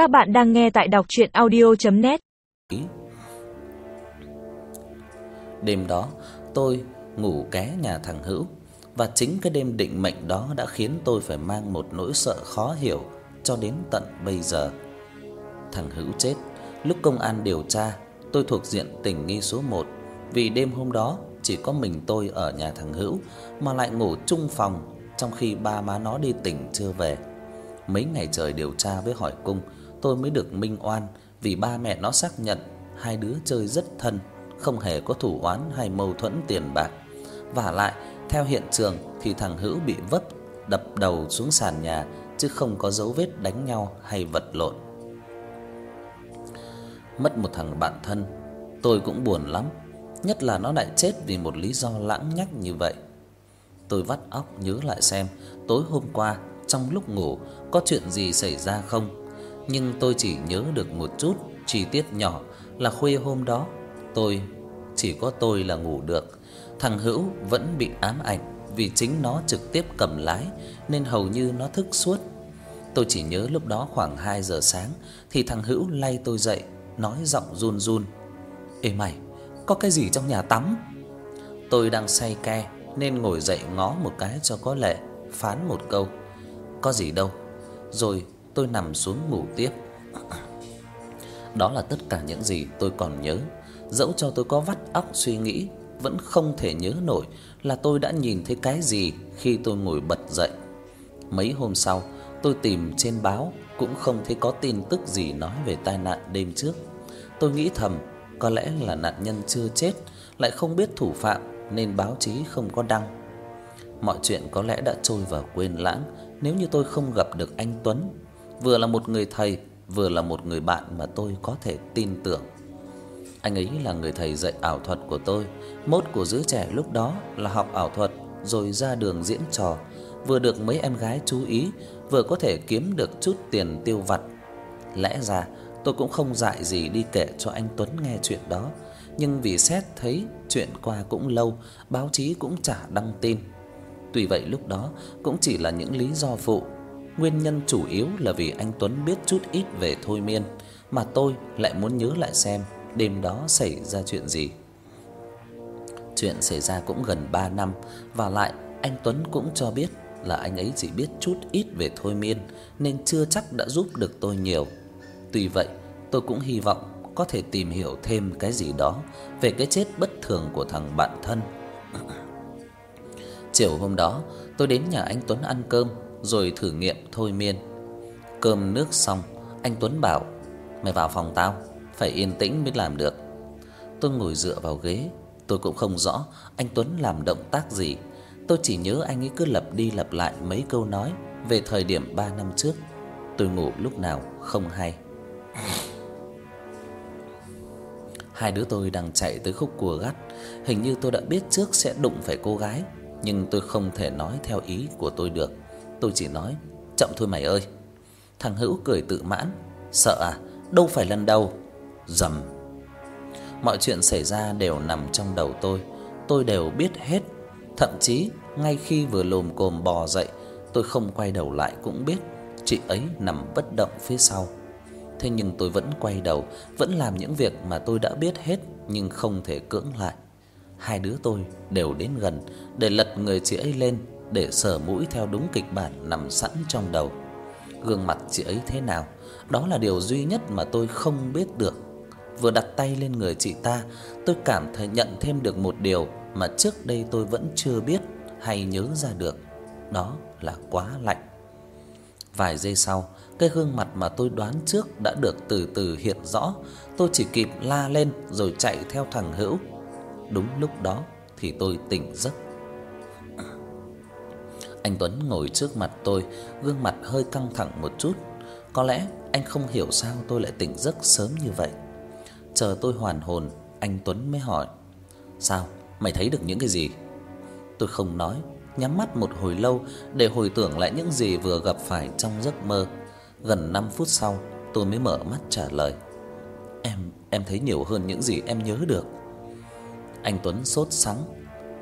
Các bạn đang nghe tại đọc chuyện audio.net Đêm đó, tôi ngủ ké nhà thằng Hữu, Và chính cái đêm định mệnh đó đã khiến tôi phải mang một nỗi sợ khó hiểu cho đến tận bây giờ. Thằng Hữu chết. Lúc công an điều tra, tôi thuộc diện tình nghi số 1 Vì đêm hôm đó chỉ có mình tôi ở nhà thằng Hữu Mà lại ngủ chung phòng trong khi ba má nó đi tỉnh chưa về. Mấy ngày trời điều tra với hỏi cung tôi mới được minh oan vì ba mẹ nó xác nhận hai đứa chơi rất thân, không hề có thủ oán hay mâu thuẫn tiền bạc. Và lại, theo hiện trường thì thằng Hữu bị vấp đập đầu xuống sàn nhà chứ không có dấu vết đánh nhau hay vật lộn. Mất một thằng bạn thân, tôi cũng buồn lắm, nhất là nó lại chết vì một lý do lãng nhách như vậy. Tôi vắt óc nhớ lại xem tối hôm qua trong lúc ngủ có chuyện gì xảy ra không nhưng tôi chỉ nhớ được một chút chi tiết nhỏ là khuya hôm đó, tôi chỉ có tôi là ngủ được. Thằng Hữu vẫn bị ám ảnh vì chính nó trực tiếp cầm lái nên hầu như nó thức suốt. Tôi chỉ nhớ lúc đó khoảng 2 giờ sáng thì thằng Hữu lay tôi dậy, nói giọng run run: "Ê mày, có cái gì trong nhà tắm?" Tôi đang say ke nên ngồi dậy ngó một cái cho có lệ, phán một câu: "Có gì đâu." Rồi tôi nằm xuống ngủ tiếp. Đó là tất cả những gì tôi còn nhớ, dẫu cho tôi có vắt óc suy nghĩ, vẫn không thể nhớ nổi là tôi đã nhìn thấy cái gì khi tôi ngồi bật dậy. Mấy hôm sau, tôi tìm trên báo cũng không thấy có tin tức gì nói về tai nạn đêm trước. Tôi nghĩ thầm, có lẽ là nạn nhân chưa chết, lại không biết thủ phạm nên báo chí không có đăng. Mọi chuyện có lẽ đã trôi vào quên lãng nếu như tôi không gặp được anh Tuấn vừa là một người thầy, vừa là một người bạn mà tôi có thể tin tưởng. Anh ấy là người thầy dạy ảo thuật của tôi, mốt của giới trẻ lúc đó là học ảo thuật rồi ra đường diễn trò, vừa được mấy em gái chú ý, vừa có thể kiếm được chút tiền tiêu vặt. Lẽ ra tôi cũng không dại gì đi kể cho anh Tuấn nghe chuyện đó, nhưng vì xét thấy chuyện qua cũng lâu, báo chí cũng chả đăng tin. Tuy vậy lúc đó cũng chỉ là những lý do phụ Nguyên nhân chủ yếu là vì anh Tuấn biết chút ít về thôi miên, mà tôi lại muốn nhớ lại xem đêm đó xảy ra chuyện gì. Chuyện xảy ra cũng gần 3 năm và lại anh Tuấn cũng cho biết là anh ấy chỉ biết chút ít về thôi miên nên chưa chắc đã giúp được tôi nhiều. Tuy vậy, tôi cũng hy vọng có thể tìm hiểu thêm cái gì đó về cái chết bất thường của thằng bạn thân. Chiều hôm đó, tôi đến nhà anh Tuấn ăn cơm rồi thử nghiệm thôi miên. Cơm nước xong, anh Tuấn bảo: "Mày vào phòng tao, phải yên tĩnh mới làm được." Tôi ngồi dựa vào ghế, tôi cũng không rõ anh Tuấn làm động tác gì. Tôi chỉ nhớ anh ấy cứ lặp đi lặp lại mấy câu nói về thời điểm 3 năm trước. Tôi ngủ lúc nào không hay. Hai đứa tôi đang chạy tới khúc cua gắt, hình như tôi đã biết trước sẽ đụng phải cô gái, nhưng tôi không thể nói theo ý của tôi được. Tôi chỉ nói, chậm thôi mày ơi. Thằng Hữu cười tự mãn, sợ à, đâu phải lần đầu. Rầm. Mọi chuyện xảy ra đều nằm trong đầu tôi, tôi đều biết hết. Thậm chí ngay khi vừa lồm cồm bò dậy, tôi không quay đầu lại cũng biết chị ấy nằm bất động phía sau. Thế nhưng tôi vẫn quay đầu, vẫn làm những việc mà tôi đã biết hết nhưng không thể cưỡng lại. Hai đứa tôi đều đến gần để lật người chị ấy lên để sờ mũi theo đúng kịch bản nằm sẵn trong đầu. Gương mặt chị ấy thế nào, đó là điều duy nhất mà tôi không biết được. Vừa đặt tay lên người chị ta, tôi cảm thấy nhận thêm được một điều mà trước đây tôi vẫn chưa biết hay nhớ ra được, đó là quá lạnh. Vài giây sau, cái gương mặt mà tôi đoán trước đã được từ từ hiện rõ, tôi chỉ kịp la lên rồi chạy theo thằng Hữu. Đúng lúc đó thì tôi tỉnh giấc. Anh Tuấn ngồi trước mặt tôi, gương mặt hơi căng thẳng một chút. Có lẽ anh không hiểu sao tôi lại tỉnh giấc sớm như vậy. Chờ tôi hoàn hồn, anh Tuấn mới hỏi: "Sao, mày thấy được những cái gì?" Tôi không nói, nhắm mắt một hồi lâu để hồi tưởng lại những gì vừa gặp phải trong giấc mơ. Gần 5 phút sau, tôi mới mở mắt trả lời: "Em em thấy nhiều hơn những gì em nhớ được." Anh Tuấn sốt sắng: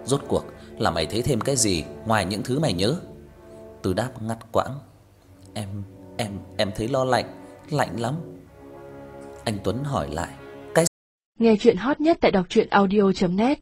"Rốt cuộc là mày thấy thêm cái gì ngoài những thứ mày nhớ?" Từ đáp ngắt quãng. "Em em em thấy lo lạnh, lạnh lắm. Anh Tuấn hỏi lại, Nghe chuyện hot nhất tại đọc truyện audio net